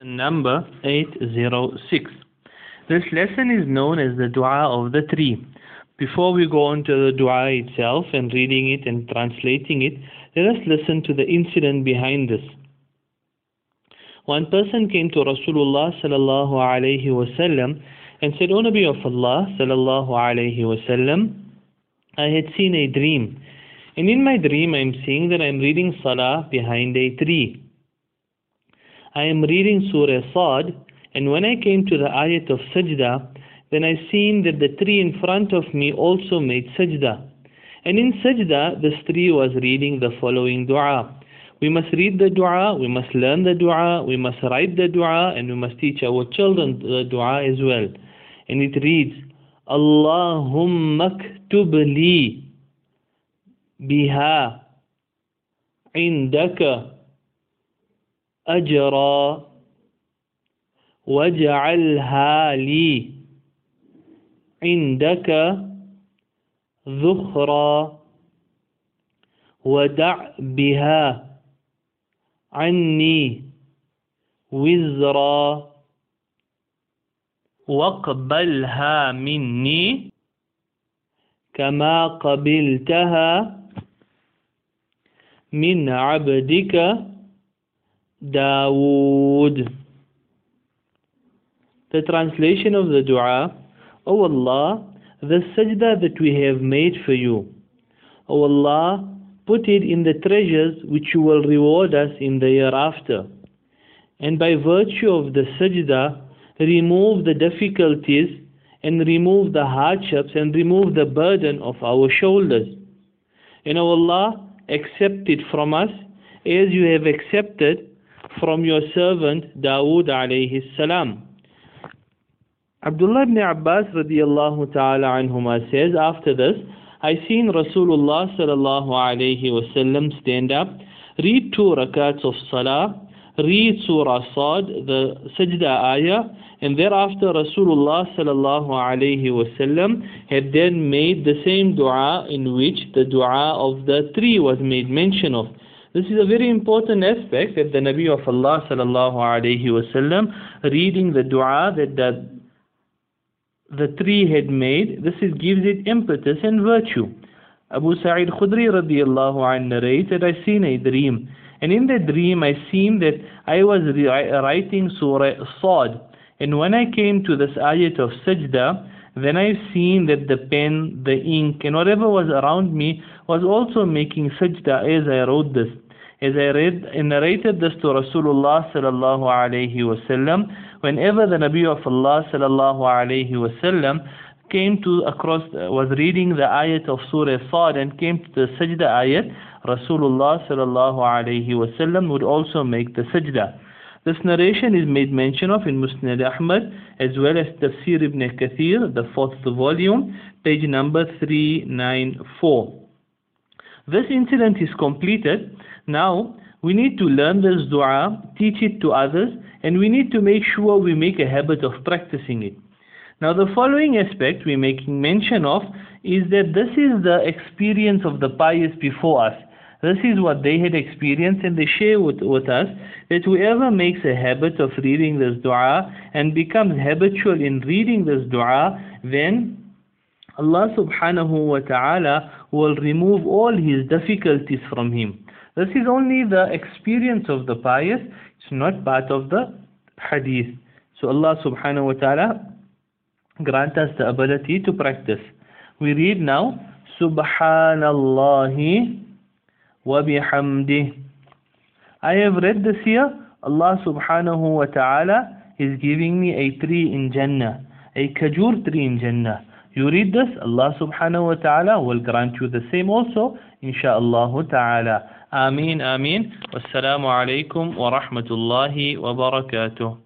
Number 806. This lesson is known as the Dua of the Tree. Before we go on to the Dua itself and reading it and translating it, let us listen to the incident behind this. One person came to Rasulullah sallallahu alayhi wasallam and said, O Nabi of Allah sallallahu alayhi wasallam, I had seen a dream. And in my dream I am seeing that I am reading Salah behind a tree. I am reading Surah Sad, and when I came to the ayat of Sajda, then I seen that the tree in front of me also made Sajda. And in Sajda, this tree was reading the following dua. We must read the dua, we must learn the dua, we must write the dua, and we must teach our children the dua as well. And it reads, Allahumma ktub li biha indaka أجرا واجعلها لي عندك ذخرا ودع بها عني وزرا واقبلها مني كما قبلتها من عبدك Dawood. The translation of the dua, O Allah, the sajda that we have made for you. O Allah, put it in the treasures which you will reward us in the hereafter. And by virtue of the sajda, remove the difficulties and remove the hardships and remove the burden of our shoulders. And O Allah, accept it from us as you have accepted from your servant Dawood alayhi salam. Abdullah ibn Abbas radiallahu ta'ala anhuma says, after this, I seen Rasulullah sallallahu alayhi wasallam stand up, read two rakats of salah, read Surah Sad, the Sajda ayah, and thereafter Rasulullah sallallahu alayhi wasallam had then made the same dua in which the dua of the tree was made mention of. This is a very important aspect that the Nabi of Allah sallallahu alayhi wasallam reading the dua that the, the tree had made, this is, gives it impetus and virtue. Abu Sa'id Khudri radiallahu anh narrated, I seen a dream. And in the dream I seen that I was writing Surah Sad. And when I came to this ayat of Sajda, then I've seen that the pen, the ink, and whatever was around me was also making sajda as I wrote this as I read and narrated this to Rasulullah sallallahu alayhi wasallam, whenever the Nabi of Allah sallallahu alayhi wasallam came to across was reading the ayat of Surah Sad and came to the sajda ayat, Rasulullah sallallahu alayhi wasallam would also make the sajda. This narration is made mention of in Musnad Ahmad as well as Tafsir ibn Kathir, the fourth volume, page number 394. This incident is completed now, we need to learn this dua, teach it to others, and we need to make sure we make a habit of practicing it. Now, the following aspect we're making mention of is that this is the experience of the pious before us. This is what they had experienced, and they share with, with us that whoever makes a habit of reading this dua and becomes habitual in reading this dua, then Allah subhanahu wa ta'ala will remove all his difficulties from him. This is only the experience of the pious. It's not part of the hadith. So Allah subhanahu wa ta'ala grant us the ability to practice. We read now, Subhanallahi wa bihamdih. I have read this here. Allah subhanahu wa ta'ala is giving me a tree in Jannah, a kajur tree in Jannah. You read this, Allah subhanahu wa ta'ala will grant you the same also, insha'Allah ta'ala. آمين آمين والسلام عليكم ورحمة الله وبركاته